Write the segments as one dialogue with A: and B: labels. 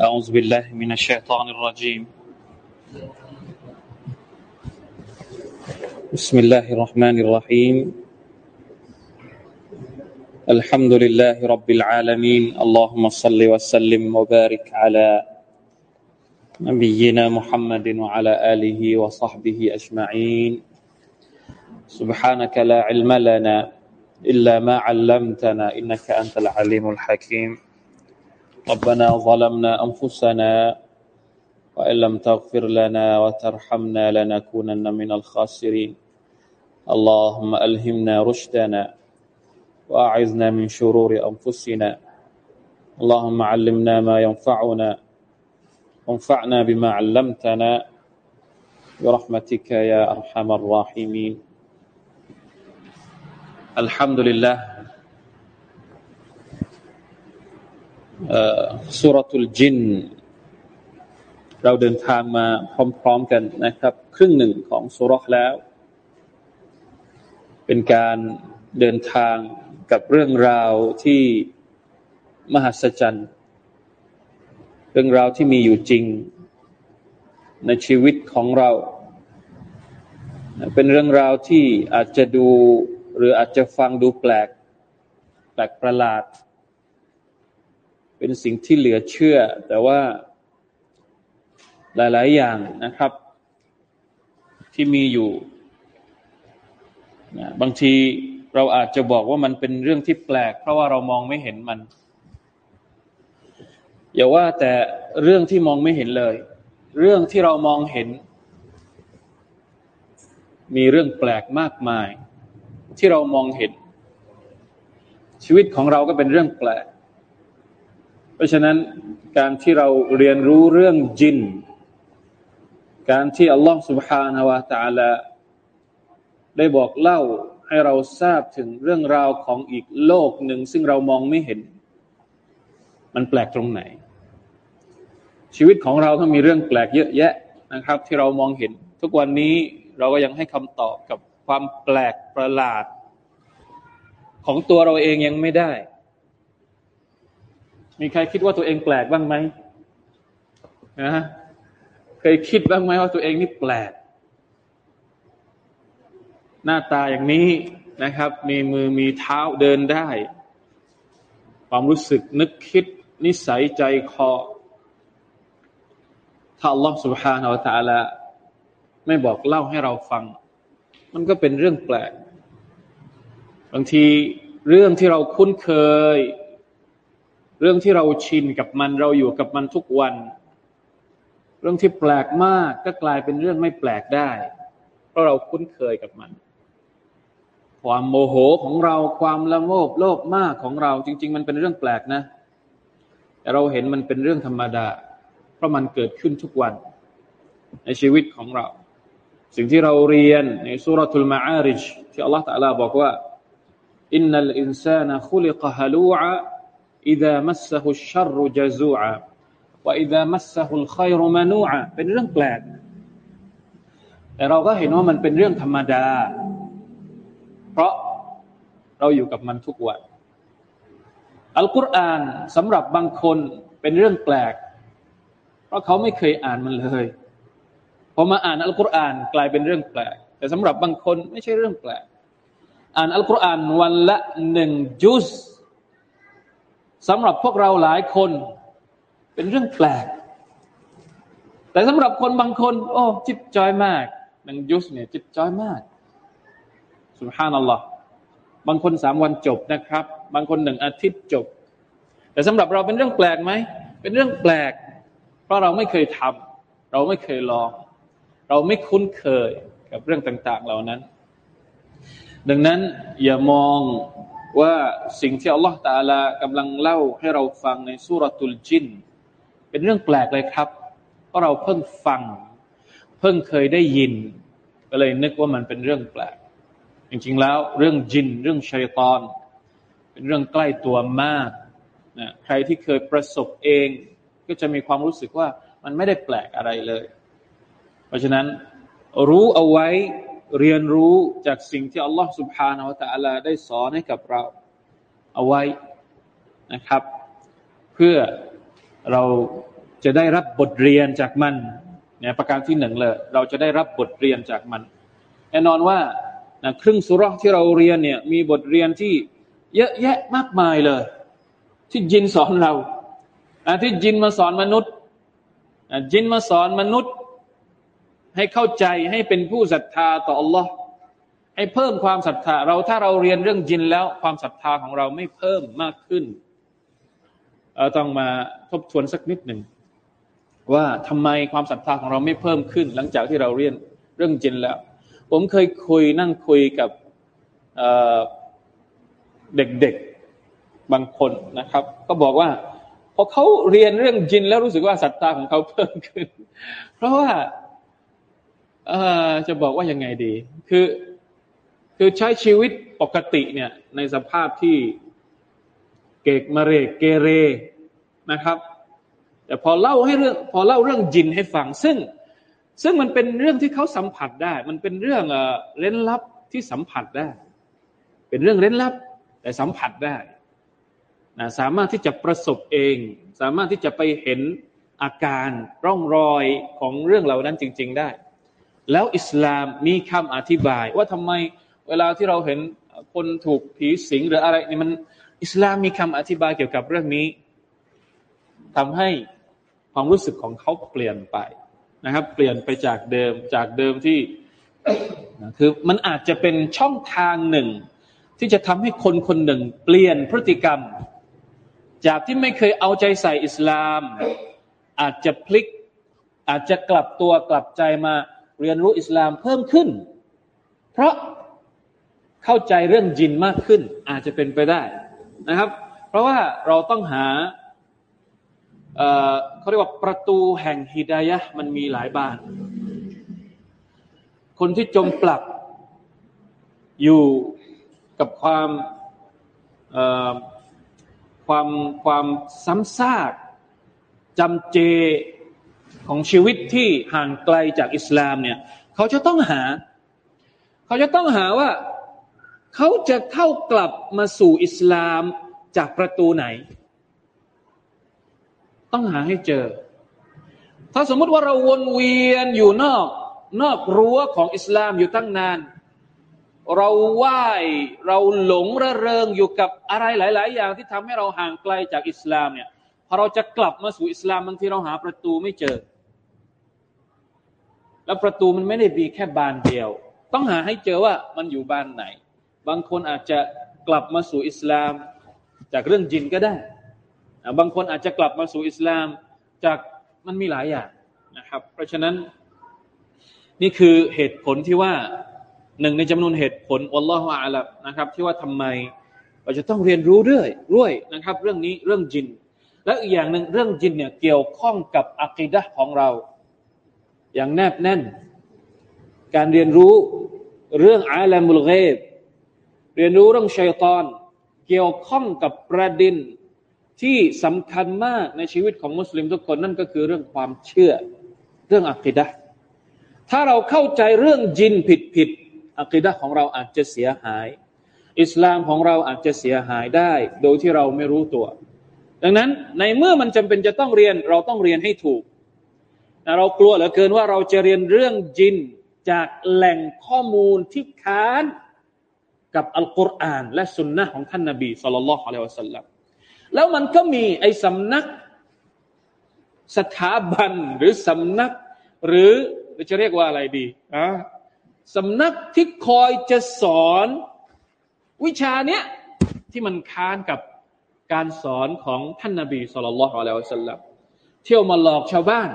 A: أعوذ بالله من الشيطان الرجيم. بسم الله الرحمن الرحيم. الحمد لله رب العالمين. اللهم صل وسلم وبارك على نبينا محمد وعلى آله وصحبه أجمعين. سبحانك لا علم لنا إلا ما علمتنا إنك أنت العليم الحكيم. ربنا ظلمنا أنفسنا وإن لم تغفر لنا وترحمنا لنكونن من الخاسرين. اللهم ألهمنا رشدنا وأعذنا من شرور أنفسنا. اللهم علمنا ما ينفعنا وانفعنا بما علمتنا. برحمتك يا أرحم الراحمين. الحمد لله สุรทุลจิน เราเดินทางมาพร้อม ๆ กันนะครับ ครึ่งหนึ่งของสุรแล้ว เป็นการเดินทางกับเรื่องราวที่มหัศจรรย์ เรื่องราวที่มีอยู่จริงในชีวิตของเรา เป็นเรื่องราวที่อาจจะดูหรืออาจจะฟังดูแปลก แปลกประหลาด เป็นสิ่งที่เหลือเชื่อ แต่ว่าหลาย ๆ อย่างนะครับ ที่มีอยู่นะบางทีเราอาจจะบอกว่ามันเป็นเรื่องที่แปลก เพราะว่าเรามองไม่เห็นมัน อย่าว่าแต่เรื่องที่มองไม่เห็นเลย เรื่องที่เรามองเห็น มีเรื่องแปลกมากมาย ที่เรามองเห็น ชีวิตของเราก็เป็นเรื่องแปลก ราะฉะนั้นการที่เราเรียนรู้เรื่องจิน การที่อัลลอฮฺ سبحانه และ تعالى ได้บอกเล่าให้เราทราบถึงเรื่องราวของอีกโลกหนึ่ง ซึ่งเรามองไม่เห็น มันแปลกตรงไหน ชีวิตของเราต้องมีเรื่องแปลกเยอะแยะนะครับ ที่เรามองเห็น ทุกวันนี้เราก็ยังให้คำตอบกับความแปลกประหลาด ของตัวเราเองยังไม่ได้ มีใครคิดว่าตัวเองแปลกบ้างไหมนะเคยคิดบ้างไหมว่าตัวเองนี่แปลก หน้าตาอย่างนี้นะครับ มีมือมีเท้าเดินได้ ความรู้สึกนึกคิดนิสัยใจคอ ถ้าอัลลอฮฺ سبحانه และ تعالى ไม่บอกเล่าให้เราฟัง มันก็เป็นเรื่องแปลก บางทีเรื่องที่เราคุ้นเคย เรื่องที่เราชินกับมันเราอยู่กับมันทุกวัน เรื่องที่แปลกมากก็กลายเป็นเรื่องไม่แปลกได้ เพราะเราคุ้นเคยกับมัน ความโมโหของเราความละโมบโลภมากของเราจริง ๆ มันเป็นเรื่องแปลกนะ แต่เราเห็นมันเป็นเรื่องธรรมดา เพราะมันเกิดขึ้นทุกวัน ในชีวิตของเรา สิ่งที่เราเรียนในสุรทูลมาอาริจที่อัลลอฮฺตะลาบอกว่าอินนัลอินซานะคุลิกฮะลูอะ إذا مسه الشر جزوعا وإذا مسه الخير منوعا เป็นเรื่องแปลก แต่เราก็เห็นว่ามันเป็นเรื่องธรรมดา เพราะเราอยู่กับมันทุกวัน อัลกุรอานสำหรับบางคนเป็นเรื่องแปลก เพราะเขาไม่เคยอ่านมันเลย พอมาอ่านอัลกุรอานกลายเป็นเรื่องแปลก แต่สำหรับบางคนไม่ใช่เรื่องแปลก อ่านอัลกุรอานวันละหนึ่งจุส สำหรับพวกเราหลายคน เป็นเรื่องแปลก แต่สำหรับคนบางคน โอ้ จิตจอยมากนังยุสเนี่ยจิตจอยมากสุภานัลลอฮ์บางคนสามวันจบนะครับ บางคนหนึ่งอาทิตย์จบ แต่สำหรับเราเป็นเรื่องแปลกไหม เป็นเรื่องแปลก เพราะเราไม่เคยทำเราไม่เคยลอง เราไม่คุ้นเคยกับเรื่องต่าง ๆ เหล่านั้น ดังนั้นอย่ามอง ว่าสิ่งที่อัลลอฮฺตาลากำลังเล่าให้เราฟังในสุรตุลจิน เป็นเรื่องแปลกเลยครับ เพราะเราเพิ่งฟัง เพิ่งเคยได้ยิน ก็เลยนึกว่ามันเป็นเรื่องแปลก จริงๆแล้วเรื่องจิน เรื่องชัยตอน เป็นเรื่องใกล้ตัวมากนะใครที่เคยประสบเอง ก็จะมีความรู้สึกว่ามันไม่ได้แปลกอะไรเลย เพราะฉะนั้นรู้เอาไว้ เรียนรู้จากสิ่งที่อัลลอฮ์ سبحانه และ تعالى ได้สอนให้กับเรา เอาไว้นะครับ เพื่อ เราจะได้รับบทเรียนจากมันเนี่ยประการที่หนึ่งเลย เราจะได้รับบทเรียนจากมัน แน่นอนว่านะครึ่งสุรที่เราเรียนเนี่ยมีบทเรียนที่เยอะแยะมากมายเลย ที่ยินสอนเราที่ยินมาสอนมนุษย์ยินมาสอนมนุษย์ ให้เข้าใจให้เป็นผู้ศรัทธาต่อ Allah ให้เพิ่มความศรัทธา เราถ้าเราเรียนเรื่องยินแล้วความศรัทธาของเราไม่เพิ่มมากขึ้นเราต้องมาทบทวนสักนิดหนึ่งว่าทำไมความศรัทธาของเราไม่เพิ่มขึ้น หลังจากที่เราเรียนเรื่องจินแล้ว ผมเคยคุยนั่งคุยกับเด็กๆบางคนนะครับ ก็บอกว่าพอเขาเรียนเรื่องจินแล้วรู้สึกว่าศรัทธาของเขาเพิ่มขึ้น เพราะว่า จะบอกว่ายังไงดี คือคือใช้ชีวิตปกติเนี่ย ในสภาพที่เกกมะเรกเกเรนะครับ แต่พอเล่าให้เรื่อง พอเล่าเรื่องจินให้ฟัง ซึ่งซึ่งมันเป็นเรื่องที่เขาสัมผัสได้ มันเป็นเรื่องเร้นลับที่สัมผัสได้ เป็นเรื่องเร้นลับ แต่สัมผัสได้นะสามารถที่จะประสบเอง สามารถที่จะไปเห็นอาการร่องรอยของเรื่องเหล่านั้นจริง ๆ ได้ แล้วอิสลามมีคำอธิบาย ว่าทำไมเวลาที่เราเห็นคนถูกผีสิงหรืออะไรนี่มันอิสลามมีคำอธิบายเกี่ยวกับเรื่องนี้ทำให้ความรู้สึกของเขาเปลี่ยนไปนะครับ เปลี่ยนไปจากเดิมจากเดิมที่คือมันอาจจะเป็นช่องทางหนึ่ง ที่จะทำให้คนคนหนึ่ง เปลี่ยนพฤติกรรม จากที่ไม่เคยเอาใจใส่อิสลาม อาจจะพลิก อาจจะกลับตัวกลับใจมา เรียนรู้อิสลามเพิ่มขึ้น เพราะเข้าใจเรื่องจินมากขึ้น อาจจะเป็นไปได้นะครับ เพราะว่าเราต้องหาเขาเรียกว่าประตูแห่งฮิดายะมันมีหลายบาน คนที่จมปลักอยู่กับความความความซ้ำซากจำเจ ของชีวิตที่ห่างไกลจากอิสลามเนี่ยเขาจะต้องหา เขาจะต้องหาว่าเขาจะเข้ากลับมาสู่อิสลามจากประตูไหน ต้องหาให้เจอ ถ้าสมมติว่าเราวนเวียนอยู่นอกนอกรั้วของอิสลามอยู่ตั้งนาน เราไหว้เราหลงระเริงอยู่กับอะไรหลาย ๆ อย่างที่ทำให้เราห่างไกลจากอิสลามเนี่ย พอเราจะกลับมาสู่อิสลามบางทีเราหาประตูไม่เจอ แล้วประตูมันไม่ได้มีแค่บานเดียว ต้องหาให้เจอว่ามันอยู่บานไหน บางคนอาจจะกลับมาสู่อิสลาม จากเรื่องจินก็ได้ บางคนอาจจะกลับมาสู่อิสลาม จากมันมีหลายอย่างนะครับ เพราะฉะนั้น นี่คือเหตุผลที่ว่าหนึ่งในจำนวนเหตุผลอัลลอฮฺอาลับนะครับ ที่ว่าทำไมเราจะต้องเรียนรู้เรื่อยร้วยนะครับ เรื่องนี้เรื่องจิน และอีกอย่างหนึ่งเรื่องจินเนี่ยเกี่ยวข้องกับอักีดะของเรา อย่างแนบแน่น การเรียนรู้เรื่องอาลามุลเกบเรียนรู้เรื่องชัยตอน เกี่ยวข้องกับประเด็นที่สำคัญมากในชีวิตของมุสลิมทุกคนนั่นก็คือเรื่องความเชื่อเรื่องอักิดะถ้าเราเข้าใจเรื่องจินผิดผิดอักิดะของเราอาจจะเสียหาย อิสลามของเราอาจจะเสียหายได้ โดยที่เราไม่รู้ตัว ดังนั้นในเมื่อมันจำเป็นจะต้องเรียนเราต้องเรียนให้ถูก เรากลัวเหลือเกินว่าเราจะเรียนเรื่องจินจากแหล่งข้อมูลที่ค้านกับอัลกุรอาน และสุนนะของท่านนบีสุลต่านละฮ์อะลัยวะสัลลัมแล้วมันก็มีไอ้สำนักสถาบันหรือสำนัก หรือจะเรียกว่าอะไรดีอะสำนักที่คอยจะสอน วิชาเนี้ยที่มันค้านกับ การสอนของท่านนาบีสุลต่านละฮ์อะลัยฮิสลลัมเที่ยวมาหลอกชาวบ้าน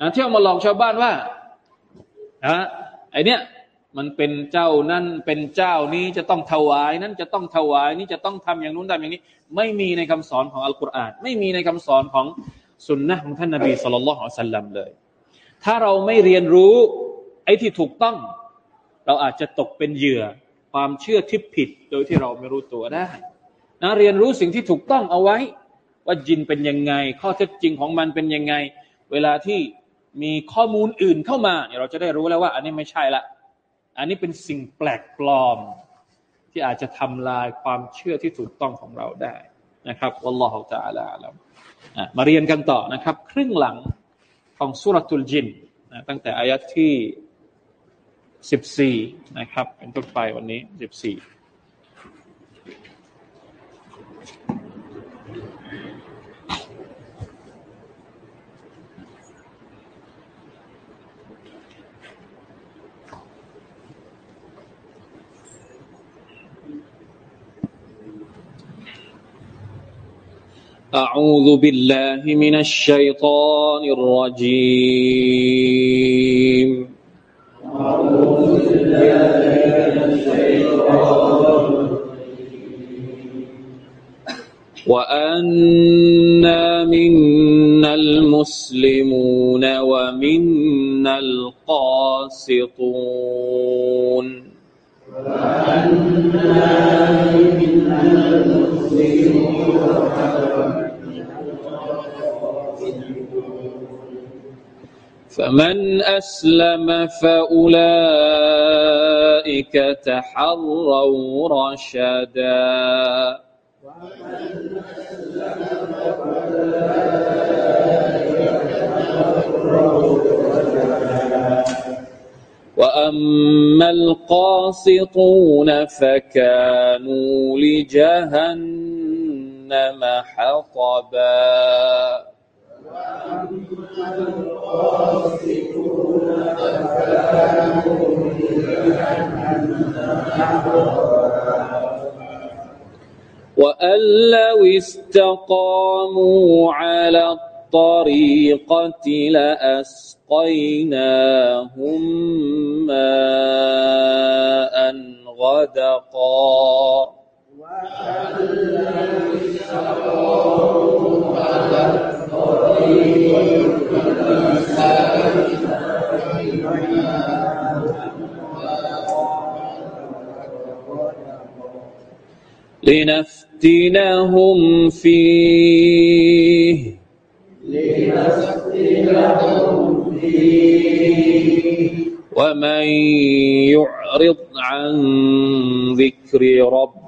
A: นะเที่ยวมาหลอกชาวบ้านว่าอะไอเนี้ยมันเป็นเจ้านั่นเป็นเจ้านี้จะต้องถวายนั้นจะต้องถวายนี้จะต้องทำอย่างนู้นทำอย่างนี้ ไม่มีในคำสอนของอัลกุรอานไม่มีในคำสอนของสุนนะของท่านนบีสุลต่านละฮ์สัลลัมเลย ถ้าเราไม่เรียนรู้ไอ้ที่ถูกต้อง เราอาจจะตกเป็นเหยื่อความเชื่อที่ผิดโดยที่เราไม่รู้ตัวได้ นะเรียนรู้สิ่งที่ถูกต้องเอาไว้ ว่าจินเป็นยังไง ข้อเท็จจริงของมันเป็นยังไง เวลาที่มีข้อมูลอื่นเข้ามาเนี่ยเราจะได้รู้แล้วว่า อันนี้ไม่ใช่ละ อันนี้เป็นสิ่งแปลกปลอม ที่อาจจะทำลายความเชื่อที่ถูกต้องของเราได้นะครับอัลลอฮฺจะอาลาแล้วมาเรียนกันต่อนะครับ ครึ่งหลังของสุรทูลจินนะตั้งแต่อายะที่ 14 นะครับ เป็นต้นไปวันนี้ 14 أعوذ بالله من الشيطان الرجيم. أعوذ بالله من الشيطان وأنا منا المسلمون ومنا القاسطون. وأنا فمن أسلم فأولئك تحروا رشدا. وأما القاسطون فكانوا لجهنم حطبا. وأن لو استقاموا على الطريقة لأسقيناهم ماء غدقا. لنفتنهم فيه. لنفتنهم فيه ومن يعرض عن ذكر ربه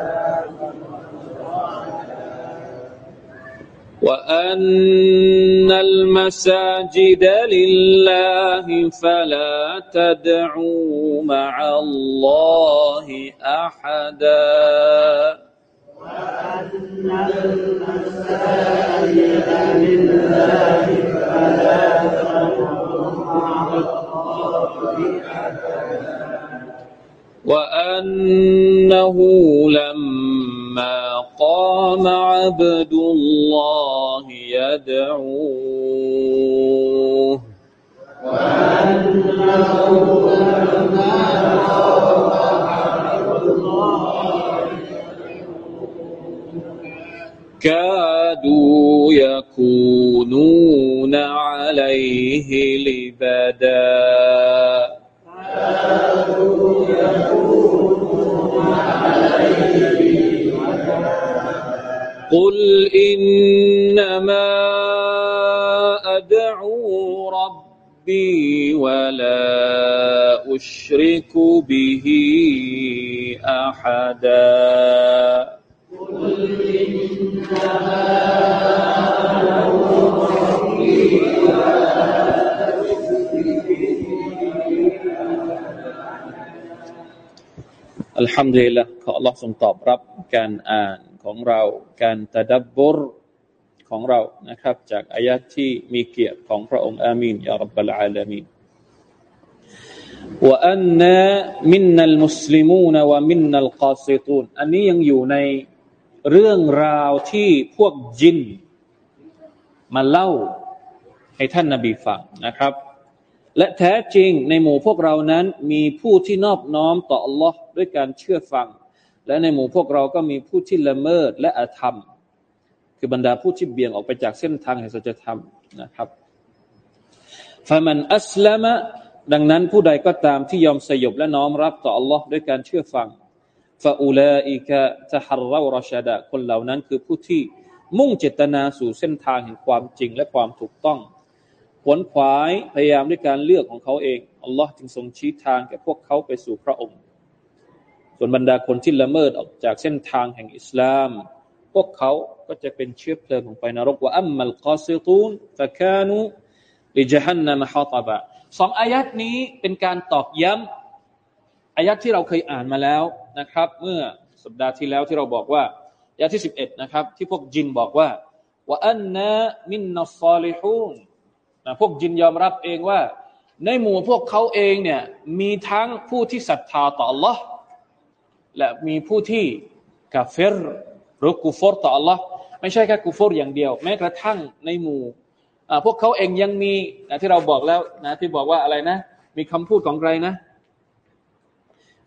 A: وأن المساجد لله فلا تدعوا مع الله أحدا. وأن المساجد لله فلا وأنه لما ما قام عبد الله يدعوه. كادوا يكونون عليه لبدا. كادوا يكونون عليه لبدا قل إنما أدعو ربي ولا أشرك به أحداอัลฮัมดุลิลละขอ Allah ทรงตอบรับการอ่าน ของเรา การตะดับบรของเรานะครับ จากอายะที่มีเกียรติของพระองค์อามีนยารับบลอาลามีนว่าอันนามินนัลมุสลิมูนวะมินนัลกาซิตูนอันนี้ยังอยู่ในเรื่องราวที่พวกจิน มาเล่าให้ท่านนาบีฟังนะครับ และแท้จริงในหมู่พวกเรานั้นมีผู้ที่นอบน้อมต่อ Allah ด้วยการเชื่อฟัง และในหมู่พวกเราก็มีผู้ที่ละเมิดและอาธรรม คือบรรดาผู้ที่เบี่ยงออกไปจากเส้นทางแห่งสัจธรรมนะครับฟามันอัสลามะดังนั้นผู้ใดก็ตามที่ยอมสยบและน้อมรับต่อ Allah ด้วยการเชื่อฟังฟาอูลาอิกะจฮารรารชดะคนเหล่านั้นคือผู้ที่มุ่งเจตนาสู่เส้นทางแห่งความจริงและความถูกต้องขวนขวายพยายามด้วยการเลือกของเขาเองอัลลอฮ์จึงทรงชี้ทางแก่พวกเขาไปสู่พระองค์ ส่วนบรรดาคนที่ละเมิดออกจากเส้นทางแห่งอิสลาม พวกเขาก็จะเป็นเชื้อเพลิงของไฟนรกว่าอัมมัลกอซิตูนฟะคานุลิจฮันนามฮาตบะสองอายัดนี้เป็นการตอกย้ำอายัดที่เราเคยอ่านมาแล้วนะครับ เมื่อสัปดาห์ที่แล้วที่เราบอกว่าอายัดที่สิบเอ็ดนะครับ ที่พวกจินบอกว่าว่าอันนะมินนัสซาลิฮูนนะพวกจินยอมรับเองว่า ในหมู่พวกเขาเองเนี่ยมีทั้งผู้ที่ศรัทธาต่อ Allah และมีผู้ที่กาเฟรหรือกูฟอร์ต่อ Allah ไม่ใช่แค่กูฟอร์อย่างเดียว แม้กระทั่งในหมู่พวกเขาเองยังมีนะที่เราบอกแล้วนะที่บอกว่าอะไรนะ มีคำพูดของใครนะ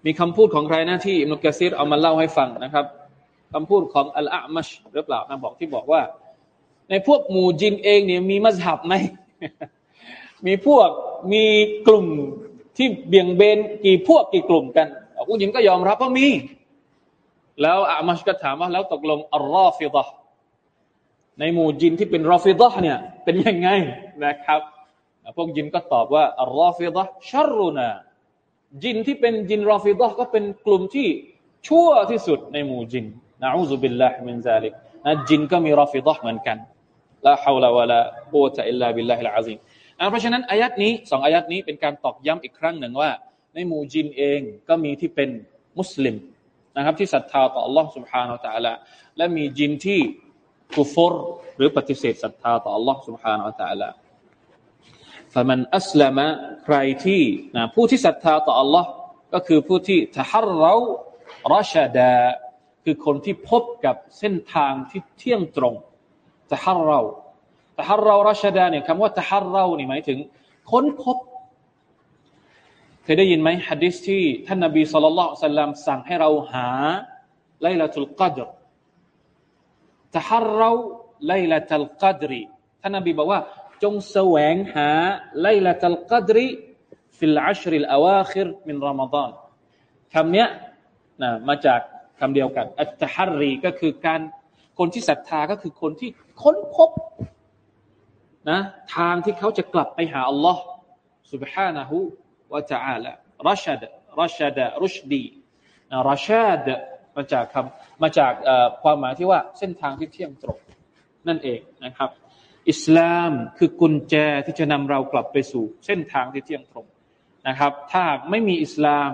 A: มีคำพูดของใครนะที่อิมุกะซีรเอามาเล่าให้ฟังนะครับคำพูดของอัลอามัชหรือเปล่านะบอกที่บอกว่า ในพวกหมู่จินเองเนี่ยมีมัสฮับไหมมีพวกมีกลุ่มที่เบี่ยงเบนกี่พวกกี่กลุ่มกัน ผู้หญิงก็ยอมรับว่ามี แล้วอามัชก็ถามว่า แล้วตกลงอัลลอฮฺฟิดะในหมู่จินที่เป็นรอฟิดะเนี่ยเป็นยังไงนะครับ พวกจินก็ตอบว่าอัลลอฮฺฟิดะชัรุนาจินที่เป็นจิน رافضة ก็เป็นกลุ่มที่ชั่วที่สุดในหมู่จินنعوذ بالله من ذلك นะจินก็มี رافضة เหมือนกัน لا حول ولا قوة إلا بالله العظيم เพราะฉะนั้นอายัดนี้สองอายัดนี้เป็นการตอกย้ำอีกครั้งหนึ่งว่า ในหมู่จินเองก็มีที่เป็นมุสลิมนะครับที่ศรัทธาต่อ Allah سبحانه และ تعالى และมีจินที่กุฟรหรือปฏิเสธศรัทธาต่อ Allah سبحانه และ تعالى ฟมันอัสลามะใครที่นะผู้ที่ศรัทธาต่อ Allah ก็คือผู้ที่ทหารเรารัชดาคือคนที่พบกับเส้นทางที่เที่ยงตรงตะฮัรเราตะฮัรเรารัชดาเนี่ยคำว่าตะฮัรเรานี่หมายถึง ค้นพบ เคยได้ยินไหมฮะดิษที่ท่านนบีสุลต่านสัลลัมสั่งให้เราหาไลลาตุลกัดรตะฮัรเราไลลาตุลกัดรีท่านนบีบอกว่า จงแสวงหาไลลาตุลกัดรีฟิลอัชริลอาวาคิรมินรอมฎอนคำนี้นะมาจากคำเดียวกันอัตตะฮัรรีก็คือการคนที่ศรัทธาก็คือคนที่ค้นพบนะทางที่เขาจะกลับไปหาอัลลอฮ์ سبحانه وتعالى رشد رشد رشد رشادมาจากคำมาจากความหมายที่ว่าเส้นทางที่เที่ยงตรงนั่นเองนะครับ อิสลามคือกุญแจที่จะนำเรากลับไปสู่เส้นทางที่เที่ยงตรงนะครับ ถ้าไม่มีอิสลาม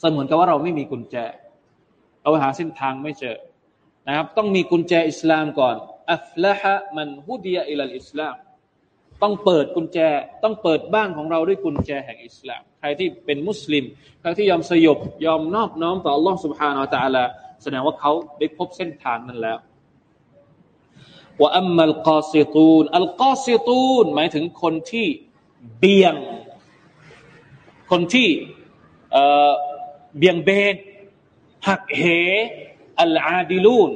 A: เสมือนกับว่าเราไม่มีกุญแจ เราหาเส้นทางไม่เจอนะครับ ต้องมีกุญแจอิสลามก่อนอัฟละฮะมันฮุดียะอิลลอิสลาม ต้องเปิดกุญแจต้องเปิดบ้านของเราด้วยกุญแจแห่งอิสลามใครที่เป็นมุสลิมใครที่ยอมสยบยอมนอบน้อมต่อ Allah سبحانه และ تعالى แสดงว่าเขาได้พบเส้นทางนั้นแล้วว่าอัมมัลกอซิตูนอัลกอซิตูนหมายถึงคนที่เบี่ยง คนที่เบี่ยงเบนหักเหอัลอาดิลูน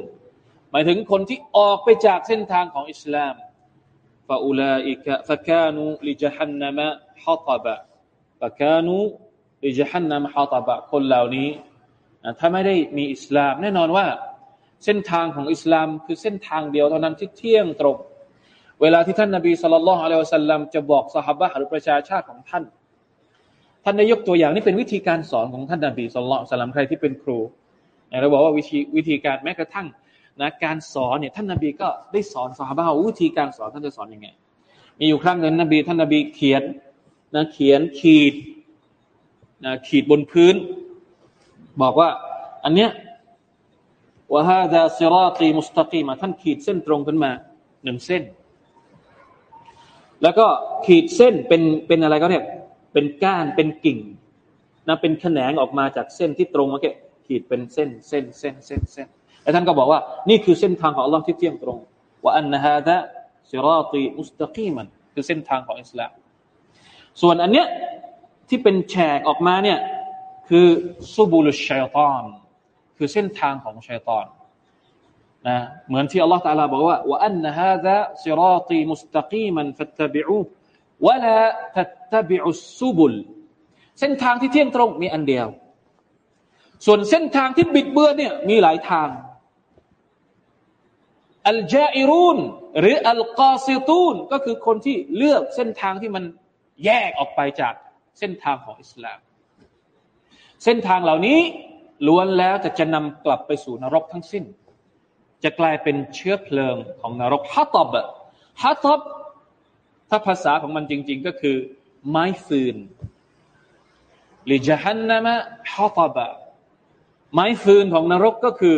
A: หมายถึงคนที่ออกไปจากเส้นทางของอิสลาม ฟาอูลาอิกะฟะกานูลิจฮันนามะฮาตบะฟะกานูลิจฮันนามะฮาตบะคนเหล่านี้ถ้าไม่ได้มีอิสลาม แน่นอนว่า เส้นทางของอิสลามคือเส้นทางเดียวเท่านั้นที่เที่ยงตรง เวลาที่ท่านนบีสุลต่านละอัลลอฮฺสัลลัมจะบอกสหบะหรือประชาชาติของท่าน ท่านได้ยกตัวอย่างนี่เป็นวิธีการสอนของท่านนบีสุลต่านสัลลัมใครที่เป็นครูเราบอกว่าวิธีวิธีการแม้กระทั่ง นะการสอนเนี่ยท่านนาบีก็ได้สอนสาบาวิธีการสอนท่านจะสอนยังไง มีอยู่ครั้งหนึ่งนบีท่านนาบีเขียนนะเขียนขีดนะขีดบนพื้น บอกว่าอันเนี้ยว่าฮาดาซิราตีมุสตะกีมาท่านขีดเส้นตรงขึ้นมาหนึ่งเส้น แล้วก็ขีดเส้นเป็นเป็นอะไรก็เรียกเป็นก้านเป็นกิ่งนะเป็นแขนงออกมาจากเส้นที่ตรงเมื่อกี้ขีดเป็นเส้นเส้นเส้นเส้นเส้น และท่านก็บอกว่านี่คือเส้นทางของอัลลอฮ์ที่เที่ยงตรงว่าอันนะฮะดะซิราตีมุสตะกีมันคือเส้นทางของอิสลามส่วนอันเนี้ยที่เป็นแฉกออกมาเนี่ยคือซูบุลุชัยตอน คือเส้นทางของชัยตอนนะเหมือนที่อัลลอฮ์ตาลาบอกว่าว่าอันนะฮะดะซิราตีมุสตะกีมันฟัตตบิอูวะลาตัตตบิอุซูบุลเส้นทางที่เที่ยงตรงมีอันเดียว ส่วนเส้นทางที่บิดเบือนเนี่ยมีหลายทาง อัลจาอิรูนหรืออัลกอซิตูนก็คือคนที่เลือกเส้นทางที่มันแยกออกไปจากเส้นทางของอิสลาม เส้นทางเหล่านี้ล้วนแล้วจะจะนำกลับไปสู่นรกทั้งสิ้น จะกลายเป็นเชื้อเพลิงของนรกฮัตตบฮัตตบถ้าภาษาของมันจริง ๆ ก็คือ ไม้ฟืนลิจฮันนามะฮัตบะไม้ฟืนของนรกก็คือ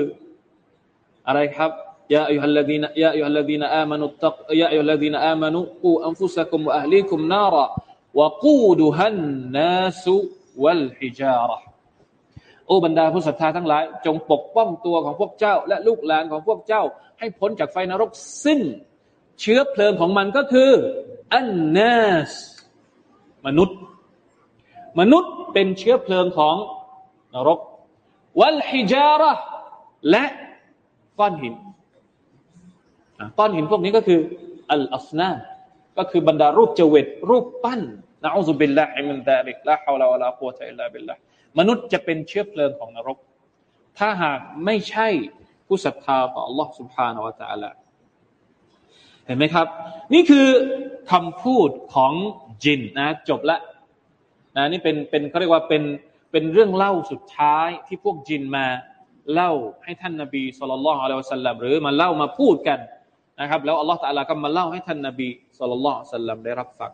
A: อะไรครับ ยาอัยฮัลลดีนยาอัยฮัลลดีนอามานุตักยาอัยฮัลลดีนอามานุกูอันฟุสกุมวะอัลลีคุมนาระวะกูดุฮันนาสุวัลฮิจาระโอ้บรรดาผู้ศรัทธาทั้งหลาย จงปกป้องตัวของพวกเจ้า และลูกหลานของพวกเจ้า ให้พ้นจากไฟนรกซึ่ง เชื้อเพลิงของมันก็คือالناس มนุษย์ มนุษย์เป็นเชื้อเพลิงของนรก والحجارة และก้อนหิน ก้อนหินพวกนี้ก็คืออัลอัสนาก็คือบรรดารูปเจวิตรูปปั้นนะอูซุบิลลาฮิมินดาริกละฮาวลาวะลากุวะตะอิลลาบิลลาห์มนุษย์จะเป็นเชื้อเพลิงของนรก ถ้าหากไม่ใช่ผู้ศรัทธาต่อ Allah سبحانه และ تعالى เห็นไหมครับ นี่คือคำพูดของจินนะจบละนะนี่เป็นเป็นเขาเรียกว่าเป็นเป็นเรื่องเล่าสุดท้ายที่พวกจินมาเล่าให้ท่านนาบีสุลต่านละฮ์อะลัยฮิสัลลัมหรือมาเล่ามาพูดกัน นะครับแล้วอัลลอฮฺตะลาก็มาเล่าให้ท่านนาบีสุลต่านละสัลลัมได้รับฟัง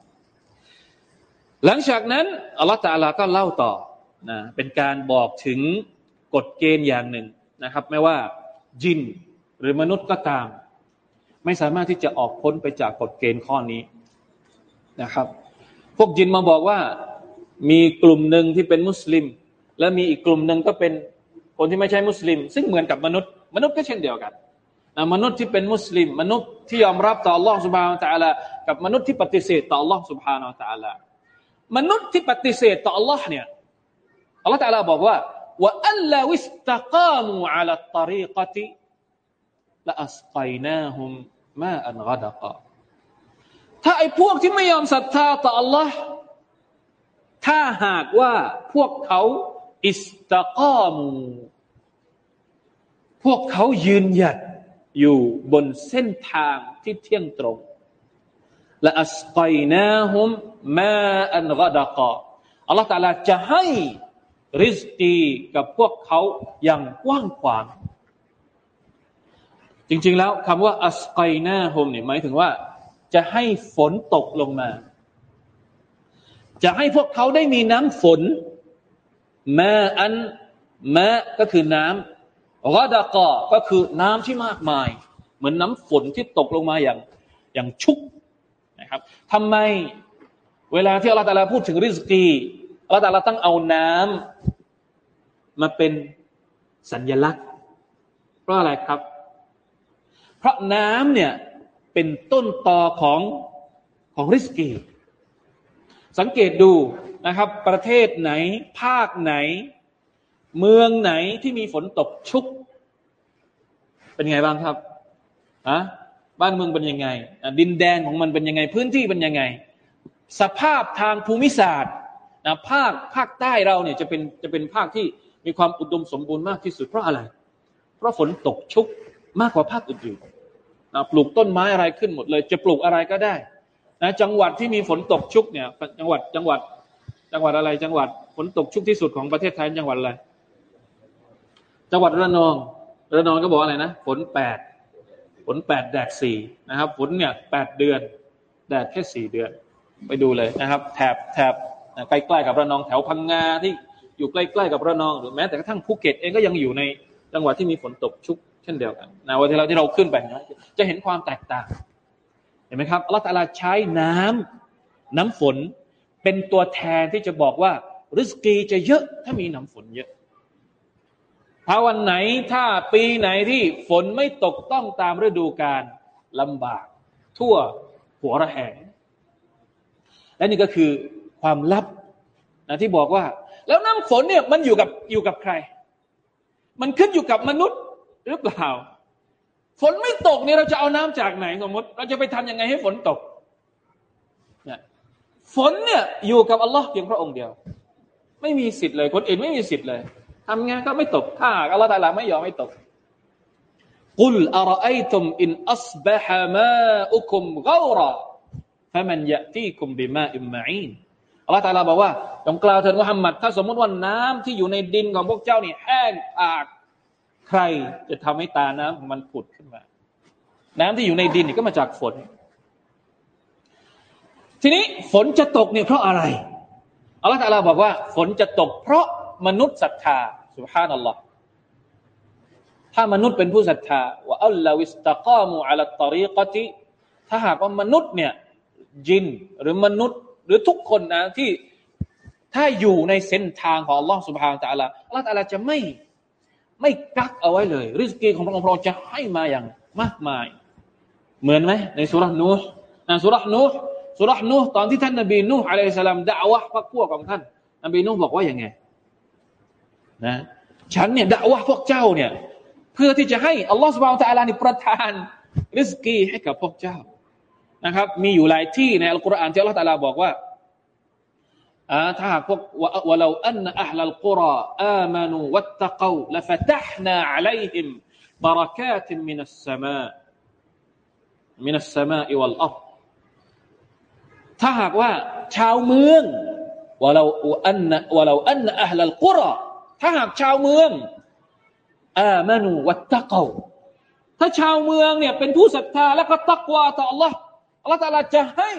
A: หลังจากนั้นอัลลอฮฺตะลาก็เล่าต่อนะเป็นการบอกถึงกฎเกณฑ์อย่างหนึ่งนะครับ ไม่ว่าจินหรือมนุษย์ก็ตาม ไม่สามารถที่จะออกพ้นไปจากกฎเกณฑ์ข้อนี้นะครับ พวกจินมาบอกว่ามีกลุ่มหนึ่งที่เป็นมุสลิม และมีอีกกลุ่มหนึ่งก็เป็นคนที่ไม่ใช่มุสลิม ซึ่งเหมือนกับมนุษย์ มนุษย์ก็เช่นเดียวกัน นะมนุษย์ที่เป็นมุสลิม มนุษย์ที่ยอมรับต่อ Allah سبحانه และ تعالى กับมนุษย์ที่ปฏิเสธต่อ Allah سبحانه และ تعالى มนุษย์ที่ปฏิเสธต่อ Allah เนี่ยอัลลอฮฺตะลาบอกว่าว่าอัลลาวิสตะกามูอัลตรีกติละอัสกัยนาฮุมมาอันกดกะถ้าไอ้พวกที่ไม่ยอมศรัทธาต่อ Allah ถ้าหากว่าพวกเขาอิสตะกามูพวกเขายืนหยัด อยู่บนเส้นทางที่เที่ยงตรงและอัสกัยนาฮุมมาอันกดกะอัลลอฮฺตาลาจะให้ริสกีกับพวกเขาอย่างกว้างขวาง จริง ๆ แล้วคำว่าอัสไกนาฮุมเนี่ยหมายถึงว่า จะให้ฝนตกลงมา จะให้พวกเขาได้มีน้ำฝนแม้อันแม้ก็คือน้ำ รอดากอก็คือน้ำที่มากมาย เหมือนน้ำฝนที่ตกลงมาอย่างอย่างชุกนะครับทำไมเวลาที่อัลลอฮฺตาลาพูดถึงริสกีอัลลอฮฺตาลาต้องเอาน้ำมาเป็นสัญญลักษณ์ เพราะอะไรครับ เพราะน้ำเนี่ยเป็นต้นตอของของริสกี สังเกตดูนะครับ ประเทศไหน ภาคไหน เมืองไหนที่มีฝนตกชุก เป็นไงบ้างครับอะบ้านเมืองเป็นยังไง ดินแดนของมันเป็นยังไง พื้นที่เป็นยังไง สภาพทางภูมิศาสตร์นะภาคภาคใต้เราเนี่ยจะเป็นจะเป็นภาคที่มีความอุดมสมบูรณ์มากที่สุดเพราะอะไร เพราะฝนตกชุกมากกว่าภาคอื่นๆนะปลูกต้นไม้อะไรขึ้นหมดเลย จะปลูกอะไรก็ได้นะจังหวัดที่มีฝนตกชุกเนี่ยจังหวัดจังหวัด จังหวัดอะไรจังหวัดฝนตกชุกที่สุดของประเทศไทยจังหวัดอะไร จังหวัดระนองระนองก็บอกอะไรนะฝนแปดฝนแปดแดดสี่นะครับฝนเนี่ยแปดเดือน แดดแค่สี่เดือน ไปดูเลยนะครับ แถบแถบใกล้ๆกับระนองแถวพังงาที่อยู่ใกล้ๆกับระนองหรือแม้แต่กระทั่งภูเก็ตเองก็ยังอยู่ในจังหวัดที่มีฝนตกชุกเช่นเดียวกันนะวันที่เราที่เราขึ้นไปนะจะเห็นความแตกต่าง เห็นไหมครับอัลลอฮฺตาลาใช้น้ำน้ำฝนเป็นตัวแทนที่จะบอกว่าริสกีจะเยอะถ้ามีน้ำฝนเยอะ ถ้าวันไหนถ้าปีไหนที่ฝนไม่ตกต้องตามฤดูกาลลำบาก ทั่วหัวระแหง และนี่ก็คือความลับนะที่บอกว่า แล้วน้ำฝนเนี่ยมันอยู่กับอยู่กับใคร มันขึ้นอยู่กับมนุษย์หรือเปล่า ฝนไม่ตกเนี่ยเราจะเอาน้ำจากไหนสมมติ เราจะไปทำยังไงให้ฝนตกฝนเนี่ยอยู่กับอัลลอฮ์เพียงพระองค์เดียว ไม่มีสิทธิ์เลย คนอื่นไม่มีสิทธิ์เลย ทำไงก็ไม่ตกถ้าอัลลอฮฺตาลาไม่ยอมไม่ตกกุลอารอไอตุมอินอัสบะฮะมาอุคุมกอรอฟะมันยะตีคุมบิมาอิมมาอีนอัลลอฮฺตาลาบอกว่าจงกล่าวเถิดมุฮัมมัดถ้าสมมติว่าน้ำที่อยู่ในดินของพวกเจ้านี่แห้งอากใครจะทำให้ตาน้ำของมันผุดขึ้นมา น้ำที่อยู่ในดินนี่ก็มาจากฝน ทีนี้ฝนจะตกเนี่ยเพราะอะไรอัลลอฮฺตาลาบอกว่า ฝนจะตกเพราะ มนุษย์ศรัทธาسبحان الله ถ้ามนุษย์เป็นผู้ศรัทธาوألو استقاموا على الطريقة ถ้าหากว่ามนุษย์เนี่ยจินหรือมนุษย์หรือทุกคนนะที่ถ้าอยู่ในเส้นทางของอัลลอฮ์สุบฮานตะอัลลอฮอัลลอฮ์ตะอัลลจะไม่ไม่กักเอาไว้เลยริสกีของพระองค์พระองค์จะให้มาอย่างมากมาย เหมือนไหมในสุรนูห์ในสุรนูห์สุรนูห์ตอนที่ท่านนบีนูห์อะลัยสสลามด่าวะพรรคพวกของท่านนบีนูห์บอกว่าอย่างไง นะฉันเนี่ยด่าวะพวกเจ้าเนี่ย เพื่อที่จะให้อัลลอฮฺสุบฮานตะอัลลนี่ประทานริสกีให้กับพวกเจ้านะครับ มีอยู่หลายที่ในอัลกุรอานที่อัลลอฮฺตะลาบอกว่าถ้าหากพวกว่าเราอันอัลลัลกุรออามานูวัตตะกูละฟตัฮนาอะลัยฮิมบารักาตมินัสสมามินัสสมาอิวัลอัรถ้าหากว่าชาวเมืองว่าเราอันว่าเราอันอัลลัลกุรอ ถ้าหากชาวเมืองอามนูวัตตะเกาถ้าชาวเมืองเนี่ยเป็นผู้ศรัทธาแล้วก็ตักวาต่อ Allah อัลลอตะลาจะให้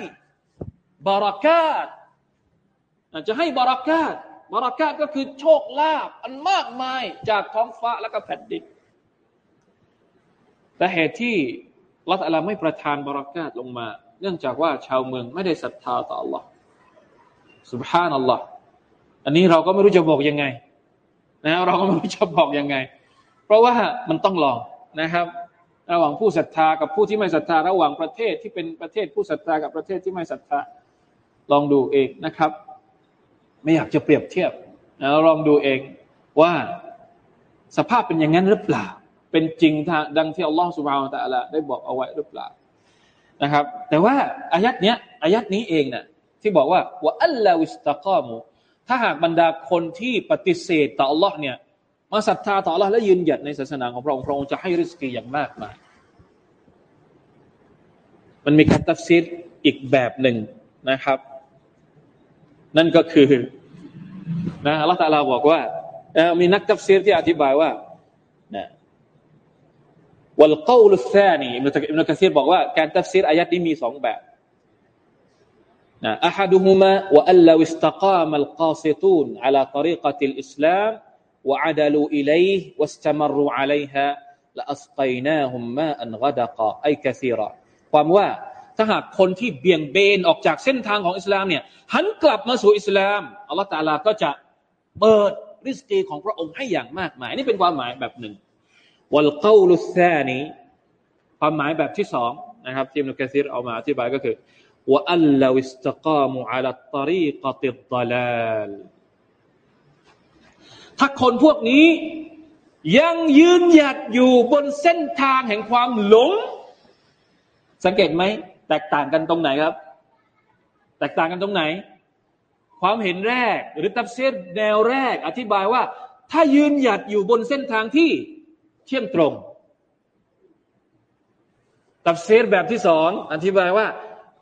A: บารักาตจะให้บารักาตบารักาตก็คือโชคลาภอันมากมายจากท้องฟ้าและก็แผ่นดินแต่เหตุที่อัลลตะลาไม่ประทานบารักาตลงมา เนื่องจากว่าชาวเมืองไม่ได้ศรัทธาต่อ Allah سبحان Allah อันนี้เราก็ไม่รู้จะบอกยังไง นะเราก็ไม่รู้จะบอกยังไง เพราะว่ามันต้องลองนะครับ ระหว่างผู้ศรัทธากับผู้ที่ไม่ศรัทธา ระหว่างประเทศที่เป็นประเทศผู้ศรัทธากับประเทศที่ไม่ศรัทธาลองดูเองนะครับ ไม่อยากจะเปรียบเทียบนะลองดูเองว่าสภาพเป็นอย่างนั้นหรือเปล่า เป็นจริงดังที่อัลลอฮฺสุบฮานตะอัลได้บอกเอาไว้หรือเปล่านะครับ แต่ว่าอายัดเนี้ยอายัดนี้เองนะ่ะที่บอกว่าว่าอัลลอฮฺวิสตะกามู ถ้าหากบรรดาคนที่ปฏิเสธต่ออัลลอฮ์เนี่ยมาศรัทธาต่อ Allah และยืนหยัดในศาสนาของพระองค์พระองค์จะให้ริสกีอย่างมากมายมันมีการตัดสินอีกแบบหนึ่งนะครับ นั่นก็คือนะอัลลอฮฺตาลาบอกว่ามีนักตัฟซีรที่อธิบายว่านะوالقول الثاني อิบนุกะซีรบอกว่าการตัฟซีรอายัดนี้มีสองแบบ أحدهما وألو استقام القاسطون على طريقة الإسلام وعدلوا إليها واستمروا عليها لأسقي ความว่าถ้าหากคนที่เบี่ยงเบนออกจากเส้นทางของอิสลามเนี่ยหันกลับมาสู่อิสลามอัลลอฮฺตาลาก็จะเปิดริสกีของพระองค์ให้อย่างมากมาย นี่เป็นความหมายแบบหนึ่งวัลกาลุสแซนี้ความหมายแบบที่สองนะครับที่มุกะซิรเอามาอธิบายก็คือ ว่าอัลลอฮิสตะกามุอัลตรีกติดดลาลถ้าคนพวกนี้ยังยืนหยัดอยู่บนเส้นทางแห่งความหลง สังเกตไหม แตกต่างกันตรงไหนครับ แตกต่างกันตรงไหน ความเห็นแรก หรือตับเสียแนวแรก อธิบายว่า ถ้ายืนหยัดอยู่บนเส้นทางที่เที่ยงตรง ตับเสียแบบที่สองอธิบายว่า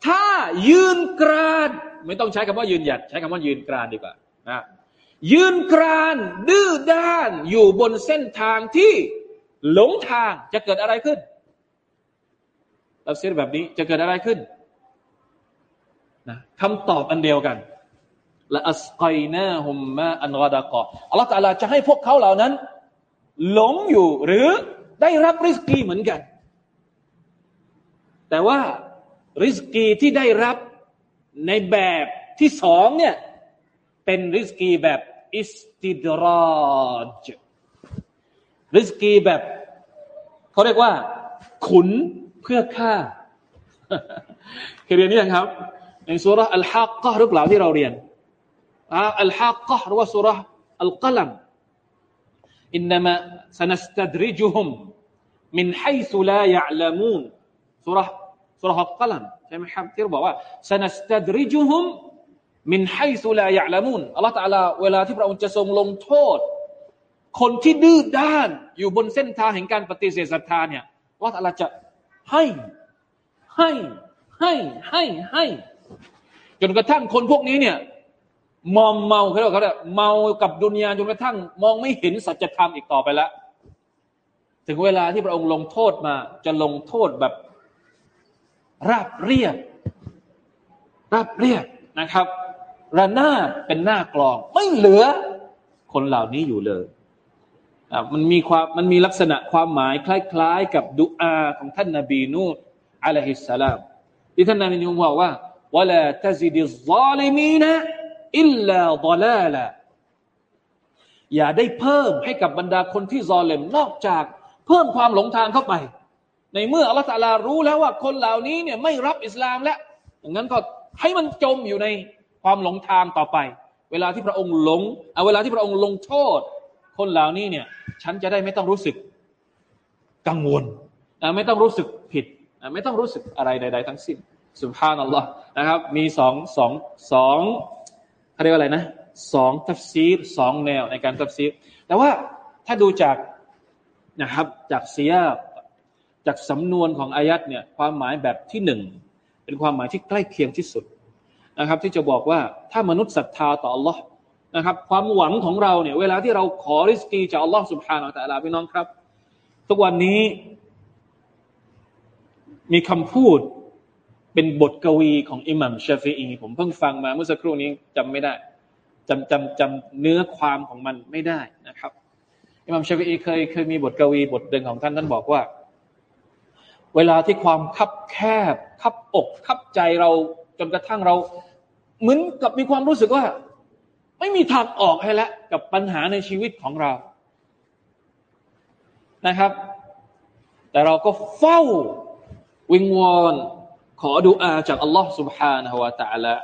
A: ถ้ายืนกราน ไม่ต้องใช้คำว่ายืนหยัด ใช้คำว่ายืนกรานดีกว่านะยืนกรานดื้อด้านอยู่บนเส้นทางที่หลงทางจะเกิดอะไรขึ้นเราเสียแบบนี้จะเกิดอะไรขึ้นนะคำตอบอันเดียวกันละอัสกัยนาฮุมมาอันกอดะกออัลลอฮฺตาลาจะให้พวกเขาเหล่านั้น หลงอยู่หรือได้รับริสกีเหมือนกัน แต่ว่า ริสกีที่ได้รับในแบบที่สองเนี่ยเป็นริสกีแบบอิสติดรอจرزق แบบเขาเรียกว่า ขุนเพื่อฆ่าเคยเรียนนี่ยังครับ ในสุรอัลฮักกะหรือเปล่าที่เราเรียนอัลฮักกะหรือว่าสุรอัลกัลัมإنما سنستدرجهم من حيث لا يعلمون สุรสุรอัลกัลัมใช่ไหมครับที่เราบอกว่า سنستدرجهم من حيث لا يعلمون อัลลอฮฺตะลาเวลาที่พระองค์จะทรงลงโทษ คนที่ดื้อด้านอยู่บนเส้นทางแห่งการปฏิเสธศรัทธาเนี่ยว่าอะไรจะให้ให้ให้ให้ให้จนกระทั่งคนพวกนี้เนี่ยมอมเมาเขาเรียกเขาเรียกเมากับดุนยาจนกระทั่ง มองไม่เห็นสัจธรรมอีกต่อไปแล้วถึงเวลาที่พระองค์ลงโทษมาจะลงโทษแบบ ราบเรียบ ราบเรียบนะครับ ระนาดเป็นหน้ากลอง ไม่เหลือ คนเหล่านี้อยู่เลยมันมีความมันมีลักษณะความหมายคล้าย ๆ กับดุอาของท่านนบีนูตอะลัยฮิสสลามที่ท่านนบีนูตบอกว่าวะลาตซิดิซาลิมีนะอิลลาดลาละอย่าได้เพิ่มให้กับบรรดาคนที่ซอเลมนอกจากเพิ่มความหลงทางเข้าไป ในเมื่ออัลลอฮฺตาลารู้แล้วว่าคนเหล่านี้เนี่ยไม่รับอิสลามแล้วอย่างนั้นก็ให้มันจมอยู่ในความหลงทางต่อไป เวลาที่พระองค์หลงเอาเวลาที่พระองค์ลงโทษ คนเหล่านี้เนี่ย ฉันจะได้ไม่ต้องรู้สึกกังวลไม่ต้องรู้สึกผิดไม่ต้องรู้สึกอะไรใด ๆ ทั้งสิ้นสุภาพนัลลอฮ์นะครับ มีสองสองสองเขาเรียกว่าอะไรนะสองทัฟซีรสองแนวในการทัฟซีรแต่ว่าถ้าดูจากนะครับจากเสีย จากสำนวนของอายัดเนี่ยความหมายแบบที่หนึ่งเป็นความหมายที่ใกล้เคียงที่สุดนะครับ ที่จะบอกว่าถ้ามนุษย์ศรัทธาต่อ Allah นะครับความหวังของเราเนี่ยเวลาที่เราขอริสกีจาก Allah สุบฮานาอัลลอฮฺพี่น้องครับ ทุกวันนี้มีคำพูดเป็นบทกวีของอิหมัมชาฟีอีผมเพิ่งฟังมาเมื่อสักครู่นี้จำไม่ได้จำจำจำเนื้อความของมันไม่ได้นะครับอิหมัมชาฟีอีเคยเคยมีบทกวีบทหนึ่งของท่านท่านบอกว่า เวลาที่ความคับแคบ คับอกคับใจเราจนกระทั่งเราเหมือนกับมีความรู้สึกว่า ไม่มีทางออกให้แล้วกับปัญหาในชีวิตของเรานะครับ แต่เราก็เฝ้าวิงวอนขอดูอาจากอัลลอฮ์ سبحانه และ تعالى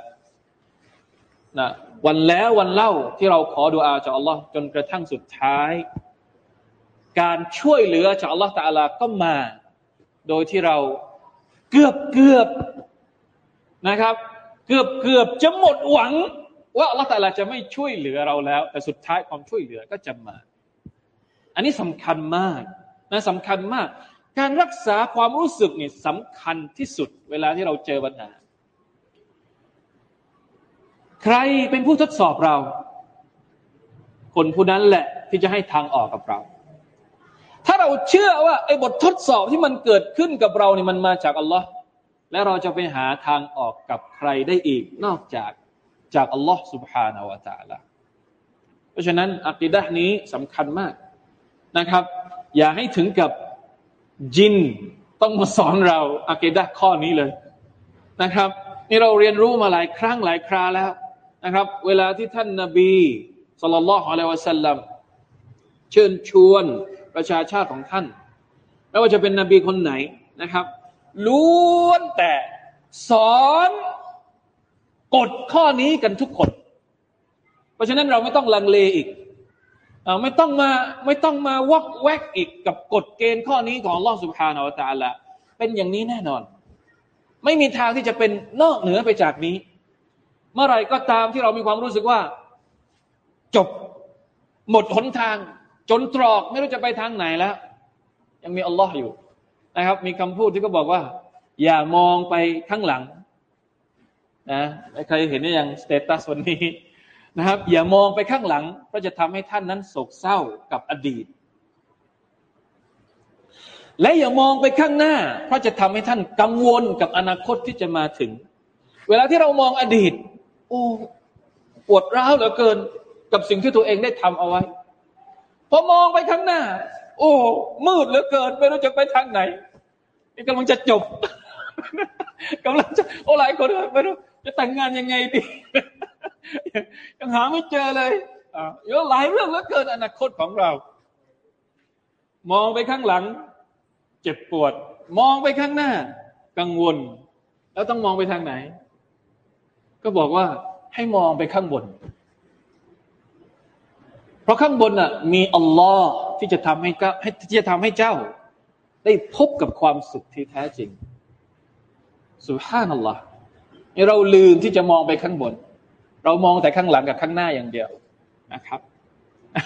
A: นะวันแล้ววันเล่าที่เราขอดูอาจากอัลลอฮ์จนกระทั่งสุดท้าย การช่วยเหลือจากอัลลอฮ์ตาลาก็มา โดยที่เราเกือบเกือบนะครับ เกือบเกือบจะหมดหวัง ว่าอัลลอฮ์ตาลาจะไม่ช่วยเหลือเราแล้ว แต่สุดท้ายความช่วยเหลือก็จะมา อันนี้สำคัญมากนะสำคัญมาก การรักษาความรู้สึกนี่สำคัญที่สุดเวลาที่เราเจอปัญหา ใครเป็นผู้ทดสอบเรา คนผู้นั้นแหละที่จะให้ทางออกกับเรา ถ้าเราเชื่อว่าไอ้บททดสอบที่มันเกิดขึ้นกับเรานี่มันมาจากอัลลอฮ์และเราจะไปหาทางออกกับใครได้อีก นอกจากจากอัลลอฮ์ سبحانه และ تعالى เพราะฉะนั้นอักิดะนี้สำคัญมากนะครับ อย่าให้ถึงกับจินต้องมาสอนเราอาเกดะข้อนี้เลยนะครับ นี่เราเรียนรู้มาหลายครั้งหลายคราแล้วนะครับ เวลาที่ท่านนาบีสุลต่านละฮ์อะลัยวะสัลลัมเชิญชวน ประชาชาติของท่านไม่ว่าจะเป็นนบีคนไหนนะครับล้วนแต่สอนกฎข้อนี้กันทุกคน เพราะฉะนั้นเราไม่ต้องลังเลอีกไม่ต้องมาไม่ต้องมาวอกแวกอีกกับกฎเกณฑ์ข้อนี้ของลอสุภานาอัตาละเป็นอย่างนี้แน่นอน ไม่มีทางที่จะเป็นนอกเหนือไปจากนี้ เมื่อไรก็ตามที่เรามีความรู้สึกว่า จบหมดหนทาง จนตรอกไม่รู้จะไปทางไหนแล้ว ยังมีอัลลอฮ์อยู่นะครับ มีคำพูดที่ก็บอกว่า อย่ามองไปข้างหลังนะใครเห็นอยังสเตตัสวันนี้นะครับ อย่ามองไปข้างหลังเพราะจะทำให้ท่านนั้นโศกเศร้ากับอดีต และอย่ามองไปข้างหน้า เพราะจะทำให้ท่านกังวลกับอนาคตที่จะมาถึง เวลาที่เรามองอดีต โอ้ปวดร้าวเหลือเกินกับสิ่งที่ตัวเองได้ทำเอาไว้ พอมองไปข้างหน้า โอ้มืดเหลือเกินไม่รู้จะไปทางไหนนี่กำลังจะจบกำลังจะโอ้หลายคนไม่รู้จะแต่งงานยังไงดียังหาไม่เจอเลยเยอะหลายเรื่องแล้วเกินอนาคตของเรา มองไปข้างหลัง เจ็บปวด มองไปข้างหน้า กังวล แล้วต้องมองไปทางไหน ก็บอกว่าให้มองไปข้างบน ราะข้างบนน่ะมีอัลลอฮ์ที่จะทำให้ก็ที่จะทำให้เจ้า ได้พบกับความสุขที่แท้จริงسبحان الله เราลืมที่จะมองไปข้างบน เรามองแต่ข้างหลังกับข้างหน้าอย่างเดียวนะครับ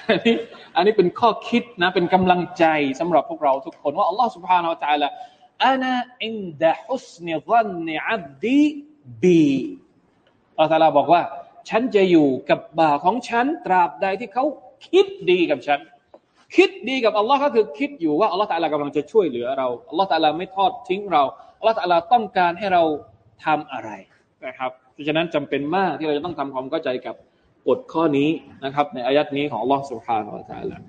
A: อันนี้อันนี้เป็นข้อคิดนะ เป็นกำลังใจสำหรับพวกเราทุกคน ว่าอัลลอฮ์ سبحانه وتعالى أنا عند حسن ظن عبدي بي อัลลอฮ์บอกว่า ฉันจะอยู่กับบ่าวของฉัน ตราบใดที่เขา คิดดีกับฉัน คิดดีกับอัลลอฮ์ก็คือคิดอยู่ว่าอัลลอฮ์ตะลากำลังจะช่วยเหลือเราอัลลอฮ์ตะลาไม่ทอดทิ้งเราอัลลอฮ์ตะลาต้องการให้เราทำอะไรนะครับดังนั้นจำเป็นมากที่เราจะต้องทำความเข้าใจกับกฎข้อนี้นะครับ ในอายัดนี้ของอัลลอฮ์สุบฮานาอัลลอฮ์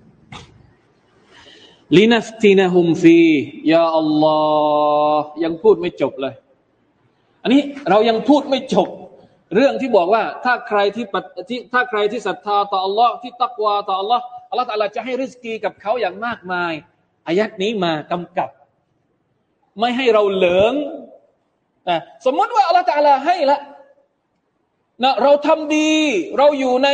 A: ลินัฟตินะฮุมฟียาอัลลอฮ์ยังพูดไม่จบเลย อันนี้เรายังพูดไม่จบ เรื่องที่บอกว่าถ้าใครที่ที่ถ้าใครที่ศรัทธาต่ออัลลอฮ์ที่ตักวาต่ออัลลอฮ์อัลลอฮ์ตะลาจะให้ริสกีกับเขาอย่างมากมายอายัดนี้มากำกับ ไม่ให้เราเหลืองนะสมมติว่าอัลลอฮ์ตะลาให้ละนะเราทำดี เราอยู่ใน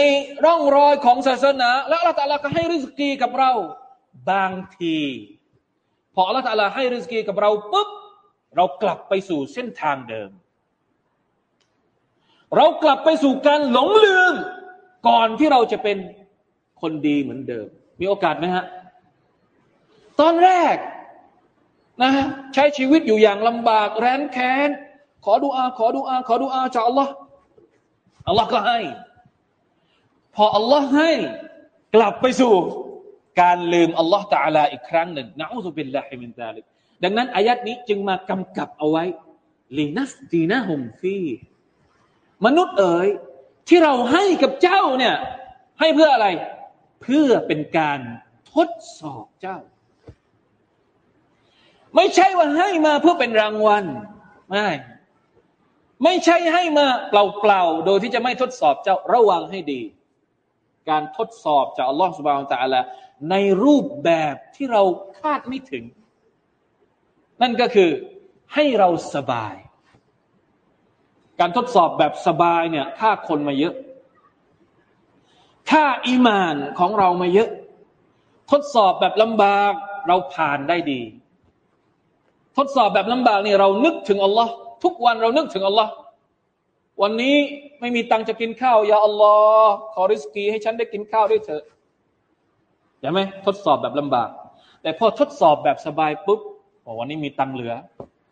A: ร่องรอยของศาสนา แล้วอัลลอฮฺตะลาก็ให้ริสกีกับเรา บางที พออัลลอฮฺตะลาให้ริสกีกับเราปุ๊บเรากลับไปสู่เส้นทางเดิม เรากลับไปสู่การหลงลืม ก่อนที่เราจะเป็นคนดีเหมือนเดิม มีโอกาสไหมฮะ ตอนแรกนะใช้ชีวิตอยู่อย่างลำบากแร้นแค้น ขอดูอา ขอดูอา ขอดูอาจากอัลลอฮ์อัลลอฮ์ก็ให้ พออัลลอฮ์ให้ กลับไปสู่การลืมอัลลอฮ์ตาลาอีกครั้งหนึ่งนะอูซุบิลลาฮิมินซาลิกดังนั้นอายัดนี้จึงมากำกับเอาไว้ลีนัสตีนะฮุมฟี มนุษย์เอ๋ยที่เราให้กับเจ้าเนี่ย ให้เพื่ออะไร เพื่อเป็นการทดสอบเจ้า ไม่ใช่ว่าให้มาเพื่อเป็นรางวัลไม่ไม่ใช่ให้มาเปล่าๆโดยที่จะไม่ทดสอบเจ้าระวังให้ดี การทดสอบจากอัลลอฮฺสุบานตะอัลในรูปแบบที่เราคาดไม่ถึง นั่นก็คือให้เราสบาย การทดสอบแบบสบายเนี่ยฆ่าคนมาเยอะฆ่าอีมานของเรามาเยอะ ทดสอบแบบลำบากเราผ่านได้ดี ทดสอบแบบลำบากนี่เรานึกถึงอัลลอฮ์ทุกวันเรานึกถึงอัลลอฮ์วันนี้ไม่มีตังจะกินข้าวอย่าอัลลอฮ์ขอริสกีให้ฉันได้กินข้าวด้วยเถอะเห็นไหมทดสอบแบบลำบาก แต่พอทดสอบแบบสบายปุ๊บบอกวันนี้มีตังเหลือ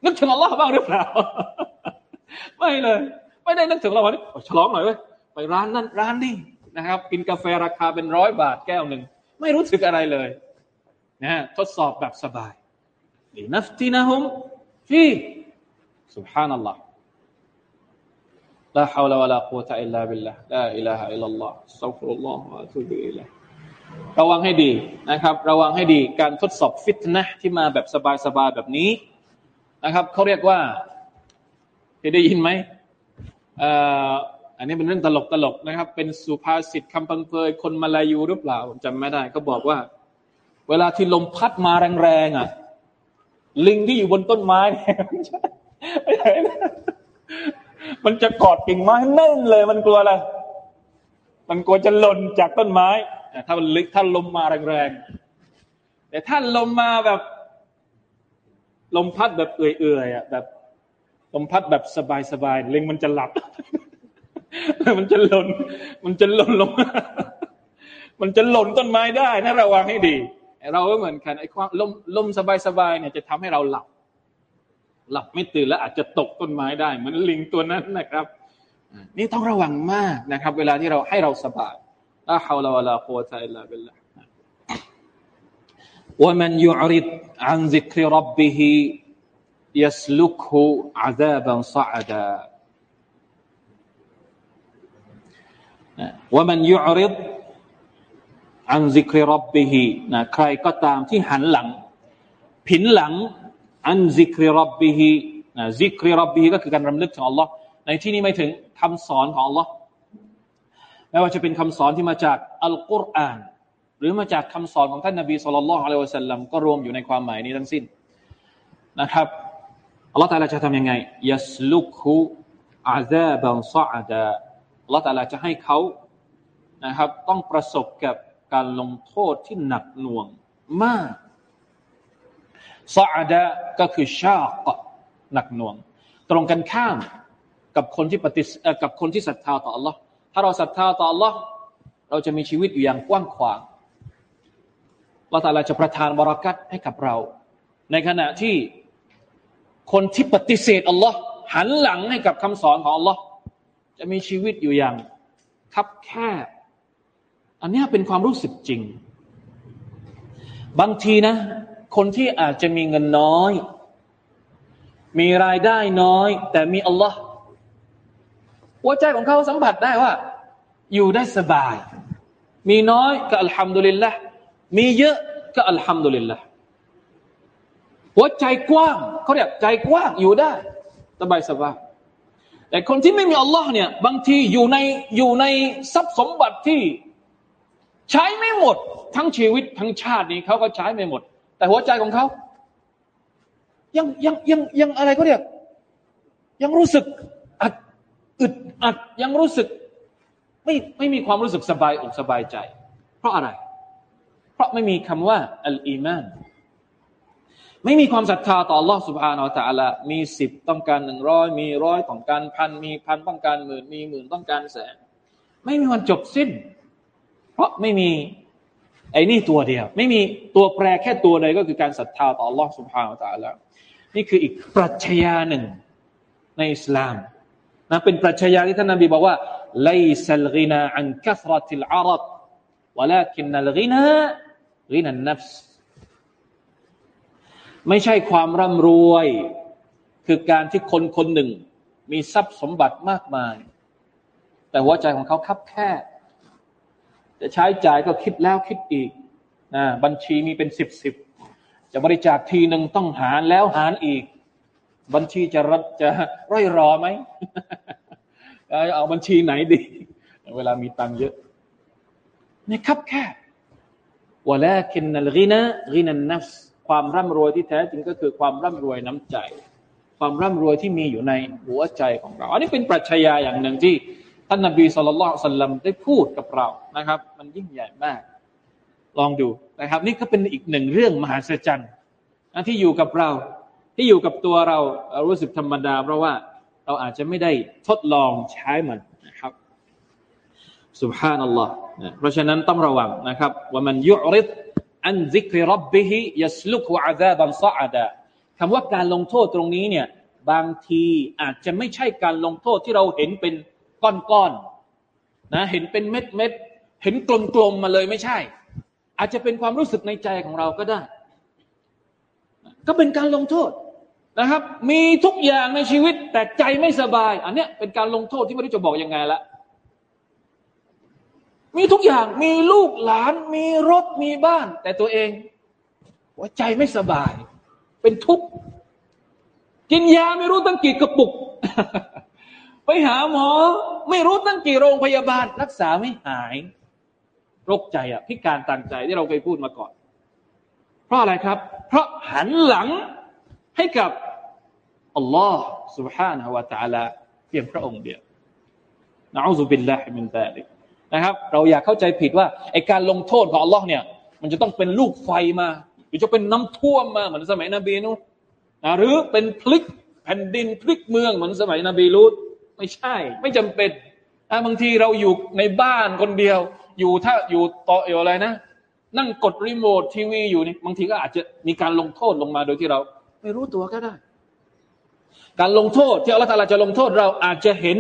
A: นึกถึงอัลลอฮ์บ้างหรือเปล่า ไม่เลย ไม่ได้นึกถึงเราวันนี้ฉลองหน่อยเว้ยไปร้านนั้นร้านนี้นะครับ กินกาแฟราคาเป็นร้อยบาทแก้วหนึ่งไม่รู้สึกอะไรเลยนะทดสอบแบบสบายดีนัฟตินะฮุมฟี سبحان الله لا حول ولا قوة إلا بالله لا إله إلا الله استغفر الله وأتوب إليه ระวังให้ดีนะครับ ระวังให้ดี การทดสอบฟิตนะที่มาแบบสบายๆแบบนี้นะครับเขาเรียกว่า เคยได้ยินไหมอันนี้เป็นเรื่องตลกตลกนะครับ เป็นสุภาษิตคำพังเพยคนมาลายูหรือเปล่าผมจำไม่ได้เขาบอกว่า เวลาที่ลมพัดมาแรงๆอะ ลิงที่อยู่บนต้นไม้เนี่ยมันจะกอดกิ่งไม้แน่นเลย มันกลัวอะไรมันกลัวจะหล่นจากต้นไม้ถ้ามันลึกถ้าลมมาแรงๆแต่ถ้าลมมาแบบ ลมพัดแบบเอื่อยๆอะแบบ ลมพัดแบบสบายๆเล็งมันจะหลับ มันจะหล่น มันจะหล่นลง มันจะหล่นต้นไม้ได้นะระวังให้ดี เราก็เหมือนกันไอ้ความลมลมสบายๆเนี่ยจะทำให้เราหลับหลับไม่ตื่นแล้วอาจจะตกต้นไม้ได้เหมือนลิงตัวนั้นนะครับ นี่ต้องระวังมากนะครับ เวลาที่เราให้เราสบายลาฮาวลาวะลาโควะตอิลลาบิลลาห์ ومن يعرض عن ذكر ربه يسلكه عذابا صعدا ومن يعرض عن ذكر ربه นะใครก็ตามที่หันหลัง ผินหลังอันซิกริรับบิฮินะซิกริรับบิฮิก็คือการรำลึกถึงอัลลอฮ์ในที่นี้ไม่ถึงคำสอนของอัลลอฮ์ไม่ว่าจะเป็นคำสอนที่มาจากอัลกุรอาน หรือมาจากคำสอนของท่านนบีสุลต่านละฮ์อะลัยฮิวะสัลลัมก็รวมอยู่ในความหมายนี้ทั้งสิ้นนะครับ อัลลอฮ์ตาลาจะทำยังไงยัสลุกุอาซาบันซาดาอัลลอฮ์ตาลาจะให้เขานะครับ ต้องประสบกับการลงโทษที่หนักหน่วงมากซาดะก็คือชาตหนักหน่วง ตรงกันข้ามกับคนที่ปฏิกับคนที่ศรัทธาต่อ Allah ถ้าเราศรัทธาต่อ Allah เราจะมีชีวิตอยู่อย่างกว้างขวางเราแต่ละจะประทานบรารักัตให้กับเรา ในขณะที่ คนที่ปฏิเสธอัลลอฮ์หันหลังให้กับคำสอนของอัลลอฮ์จะมีชีวิตอยู่อย่างคับแคบ อันนี้เป็นความรู้สึกจริง บางทีนะ คนที่อาจจะมีเงินน้อย มีรายได้น้อย แต่มีอัลลอฮ์หัวใจของเขาสัมผัสได้ว่า อยู่ได้สบาย มีน้อยก็อัลฮัมดุลิลละมีเยอะก็อัลฮัมดุลิลละ หัวใจกว้างเขาเรียกใจกว้างอยู่ได้สบายสบายแต่คนที่ไม่มีอัลลอฮ์เนี่ยบางทีอยู่ในอยู่ในทรัพย์สมบัติที่ใช้ไม่หมด ทั้งชีวิตทั้งชาตินี้เขาก็ใช้ไม่หมด แต่หัวใจของเขายังยังยังยังอะไรเขาเรียก ยังรู้สึกอัดอึดอัดยังรู้สึก ไม่ไม่มีความรู้สึกสบายอกสบายใจ เพราะอะไร เพราะไม่มีคำว่าอัลอีมาน ไม่มีความศรัทธาต่อ Allah سبحانه และ تعالى มีสิบต้องการหนึ่งร้อยมีร้อยต้องการพันมีพันต้องการหมื่นมีหมื่นต้องการแสนไม่มีวันจบสิ้น เพราะไม่มีไอ้นี่ตัวเดียว ไม่มีตัวแปรแค่ตัวใดก็คือการศรัทธาต่อ Allah سبحانه และ تعالى นี่คืออีกปรัชญาหนึ่งในอิสลามนะเป็นปรัชญาที่ท่านนบีบอกว่า ليس الغنى عن كثرة العرب ولكن الغنى غنى النفس ไม่ใช่ความร่ำรวย คือการที่คนคนหนึ่ง มีทรัพย์สมบัติมากมาย แต่หัวใจของเขาคับแคบจะใช้จ่ายก็คิดแล้วคิดอีกนะบัญชีมีเป็นสิบสิบจะบริจาคทีหนึ่งต้องหารแล้วหารอีก บัญชีจะรัจะร่อยรอไหมเอาบัญชีไหนดี เวลามีตังเยอะนี่คับแคบวะลา ความร่ำรวยที่แท้จริงก็คือความร่ำรวยน้ำใจ ความร่ำรวยที่มีอยู่ในหัวใจของเรา อันนี้เป็นปรัชญาอย่างหนึ่งที่ท่านนบีสุลต่านสัลลัมได้พูดกับเรานะครับ มันยิ่งใหญ่มาก ลองดูนะครับ นี่ก็เป็นอีกหนึ่งเรื่องมหัศจรรย์ที่อยู่กับเรา ที่อยู่กับตัวเราเรารู้สึกธรรมดา เพราะว่าเราอาจจะไม่ได้ทดลองใช้มันนะครับสุบฮานัลลอฮ์เพราะฉะนั้นต้องระวังนะครับ ว่ามันยุริด อันซิกริรับบิฮิยัสลุกอาซาบันซาอดะคำว่าการลงโทษตรงนี้เนี่ยบางทีอาจจะไม่ใช่การลงโทษที่เราเห็นเป็นก้อนๆนะเห็นเป็นเม็ดเม็ดเห็นกลมๆมาเลยไม่ใช่ อาจจะเป็นความรู้สึกในใจของเราก็ได้ ก็เป็นการลงโทษนะครับ มีทุกอย่างในชีวิตแต่ใจไม่สบาย อันเนี้ยเป็นการลงโทษที่ไม่รู้จะบอกยังไงละ มีทุกอย่าง มีลูกหลาน มีรถ มีบ้าน แต่ตัวเอง หัวใจไม่สบาย เป็นทุกข์ กินยาไม่รู้ตั้งกี่กระปุก ไปหาหมอ ไม่รู้ตั้งกี่โรงพยาบาล รักษาไม่หาย โรคใจอ่ะ พิการต่างใจที่เราเคยพูดมาก่อน เพราะอะไรครับ เพราะหันหลังให้กับอัลลอฮ์ سبحانه และ تعالى เพียงพระองค์เดียวนะอูซุบิลลาฮิมินซาลิก นะครับ เราอย่าเข้าใจผิดว่าไอ้การลงโทษของอัลลอฮ์เนี่ย มันจะต้องเป็นลูกไฟมา หรือจะเป็นน้ำท่วมมาเหมือนสมัยนบีนูฮ์นะหรือเป็นพลิกแผ่นดินพลิกเมืองเหมือนสมัยนบีลูฏไม่ใช่ ไม่จำเป็นบางทีเราอยู่ในบ้านคนเดียว อยู่ถ้าอยู่ต่ออยู่อะไรนะ นั่งกดรีโมททีวีอยู่นี่บางทีก็อาจจะมีการลงโทษลงมาโดยที่เรา ไม่รู้ตัวก็ได้ การลงโทษที่อัลลอฮฺจะลงโทษเราอาจจะเห็น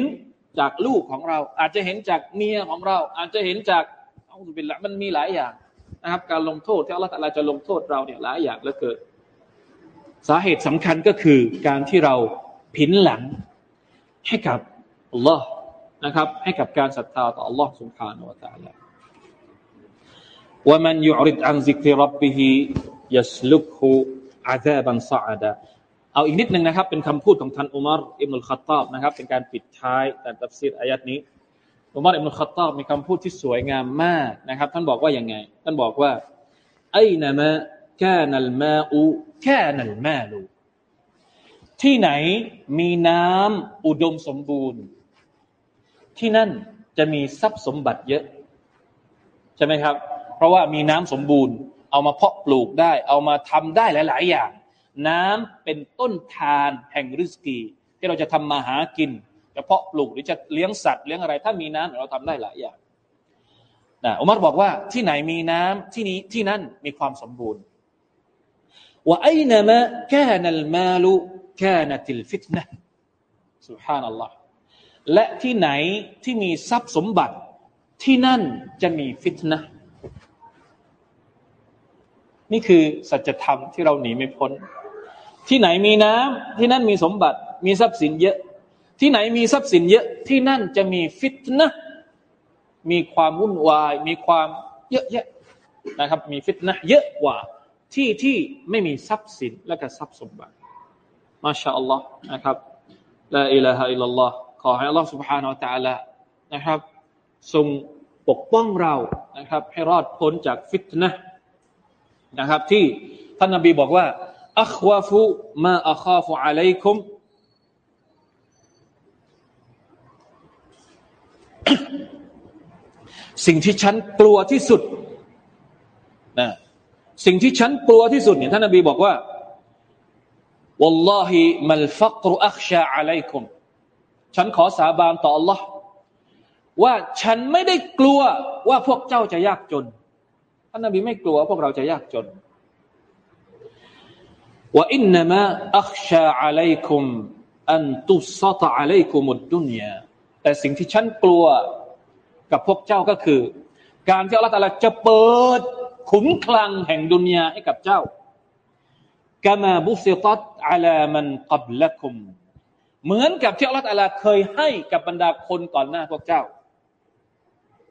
A: จากลูกของเรา อาจจะเห็นจากเมียของเรา อาจจะเห็นจากเอาสุบินละมันมีหลายอย่างนะครับ การลงโทษที่อัลลอฮฺจะลงโทษเราเนี่ยหลายอย่างแลือเกิดสาเหตุสำคัญก็คือการที่เราผินหลังให้กับอัลลอฮ์นะครับ ให้กับการศรัทธาต่ออัลลอฮ์สุลฮานุวะตะลาว่ามันยุริดอันซิกรบบิฮิยัสลุกฮูอาซาบันซาดะ เอาอีกนิดหนึ่งนะครับ เป็นคำพูดของท่านอุมารอิบนุลขัตตอบนะครับ เป็นการปิดท้ายแต่ตัฟซีรอายัดนี้อุมารอิบนุลขัตตอบมีคำพูดที่สวยงามมากนะครับ ท่านบอกว่าอย่างไง ท่านบอกว่าไอ้นามะแค่นัลมาอูแค่นัลมาลูที่ไหนมีน้ำอุดมสมบูรณ์ ที่นั่นจะมีทรัพย์สมบัติเยอะ ใช่ไหมครับ เพราะว่ามีน้ำสมบูรณ์ เอามาเพาะปลูกได้ เอามาทำได้หลาย ๆ อย่าง น้ำเป็นต้นทานแห่งริสกี ที่เราจะทำมาหากินจะเพาะปลูกหรือจะเลี้ยงสัตว์เลี้ยงอะไร ถ้ามีน้ำเราทำได้หลายอย่างนะอุมารบอกว่าที่ไหนมีน้ำที่นี้ที่นั่นมีความสมบูรณ์ว่าأينما كان المال كانت الفتنة سبحان اللهและที่ไหนที่มีทรัพย์สมบัติที่นั่นจะมีฟิตนะนี่คือสัจธรรมที่เราหนีไม่พ้น ที่ไหนมีน้ำที่นั่นมีสมบัติ มีทรัพย์สินเยอะ ที่ไหนมีทรัพย์สินเยอะ ที่นั่นจะมีฟิตนะมีความวุ่นวาย มีความเยอะแยะนะครับ มีฟิตนะเยอะกว่า ที่ที่ไม่มีทรัพย์สินและก็ทรัพย์สมบัติมาชาอัลลอฮ์นะครับลาอิลาฮะอิลลัลลอฮ์ขอให้อัลลอฮ์ سبحانه และ تعالى นะครับทรงปกป้องเรานะครับ ให้รอดพ้นจากฟิตนะนะครับที่ท่านนบีบอกว่า อัควาฟุมาอัคาฟุอะลัยคุมสิ่งที่ฉันกลัวที่สุดนะสิ่งที่ฉันกลัวที่สุดเนี่ยท่านนบีบอกว่า والله ما الفقر أخشى عليكم ฉันขอสาบานต่อ Allah ว่าฉันไม่ได้กลัวว่าพวกเจ้าจะยากจนท่านนบีไม่กลัวพวกเราจะยากจน ว่าอินนามะอัคชาอะลัยคุมอันตุสตะอะลัยคุมุดดุนยาแต่สิ่งที่ฉันกลัวกับพวกเจ้าก็คือ การที่อัลลอฮฺจะเปิดขุมคลังแห่งดุนยาให้กับเจ้ากามาบุสิตัตอาลามันกับละคุม เหมือนกับที่อัลลอฮฺเคยให้กับบรรดาคนก่อนหน้าพวกเจ้า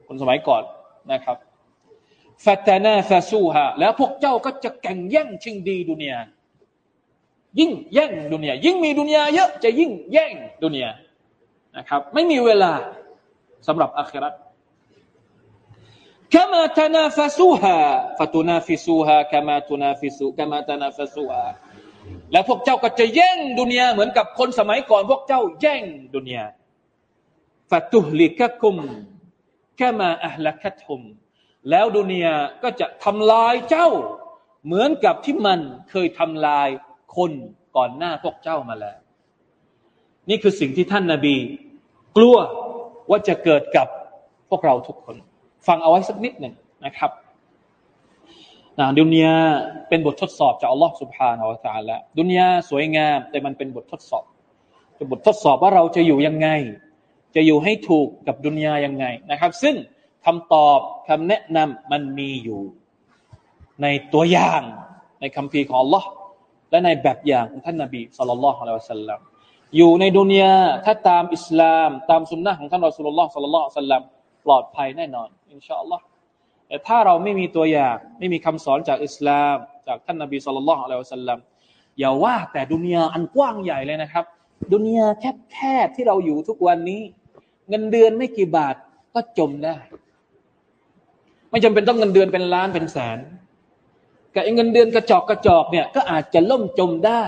A: คนสมัยก่อนนะครับฟาตานาฟาซูฮาแล้วพวกเจ้าก็จะแข่งแย่งชิงดีดุนยา ยิ่งแย่งดุนยายิ่งมีดุนยาเยอะจะยิ่งแย่งดุนยานะครับ ไม่มีเวลาสำหรับอาคราต كما تنافسوها فتنافسوها كما تنافسوا كما تنافسوها แล้วพวกเจ้าก็จะแย่งดุนยาเหมือนกับคนสมัยก่อนพวกเจ้าแย่งดุนยาฟาตุฮลิกะคุมกามาอัลลักัตฮุมแล้วดุนยาก็จะทำลายเจ้า เหมือนกับที่มันเคยทำลาย คนก่อนหน้าพวกเจ้ามาแล้ว นี่คือสิ่งที่ท่านนาบี กลัวว่าจะเกิดกับพวกเราทุกคน ฟังเอาไว้สักนิดหนึ่งนะครับนะดุนยาเป็นบททดสอบจากอัลลอฮ์สุบฮานาอัลลอฮละดุนยาสวยงาม แต่มันเป็นบททดสอบเป็นบททดสอบว่าเราจะอยู่ยังไง จะอยู่ให้ถูกกับดุนยายังไงนะครับ ซึ่งคำตอบคำแนะนำมันมีอยู่ ในตัวอย่างในคำพีของ Allah และในแบบอย่างของท่านนาบีสุลต่านละฮ์อะลัยฮิสัลลัมอยู่ในดุนยาถ้าตามอิสลามตามสุนนะของท่านรอสุลลอฮ์สุลลัลลอฮุสัลลัมปลอดภัยแน่นอน อินชาอัลลอฮ์แต่ถ้าเราไม่มีตัวอย่างไม่มีคำสอนจากอิสลาม จากท่านนาบีสุลต่านละฮ์อะลัยฮิสัลลัมอย่าว่าแต่ดุนยาอันกว้างใหญ่เลยนะครับ ดุนยาแคบๆที่เราอยู่ทุกวันนี้ เงินเดือนไม่กี่บาทก็จมได้ ไม่จำเป็นต้องเงินเดือนเป็นล้านเป็นแสน กับเงินเดือนกระจอกกระจอกเนี่ยก็อาจจะล่มจมได้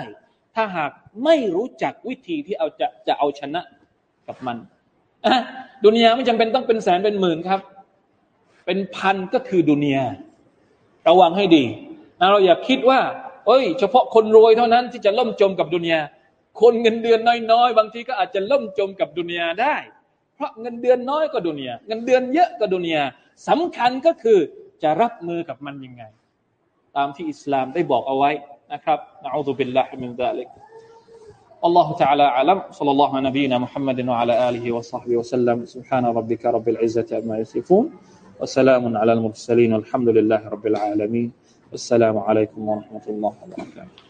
A: ถ้าหากไม่รู้จักวิธีที่เอาจะจะเอาชนะกับมันอะดุนยาไม่จำเป็นต้องเป็นแสนเป็นหมื่นครับ เป็นพันก็คือดุนยาระวังให้ดีนะเราอย่าคิดว่า เอ้ย เฉพาะคนรวยเท่านั้นที่จะล่มจมกับดุนยาคนเงินเดือนน้อยๆ บางทีก็อาจจะล่มจมกับดุนยาได้ เพราะเงินเดือนน้อยก็ดุนยาเงินเดือนเยอะก็ดุนยาสำคัญก็คือจะรับมือกับมันยังไง ตามที่อิสลามได้บอกเอาไว้นะครับนะอูซุบิลลาฮิมินซาลิก الله تعالى أعلم صلى الله على نبينا محمد وعلى آله وصحبه وسلم سبحان ربك رب العزة عما يصفون وسلام على المرسلين والحمد لله رب العالمين والسلام عليكم ورحمة الله وبركاته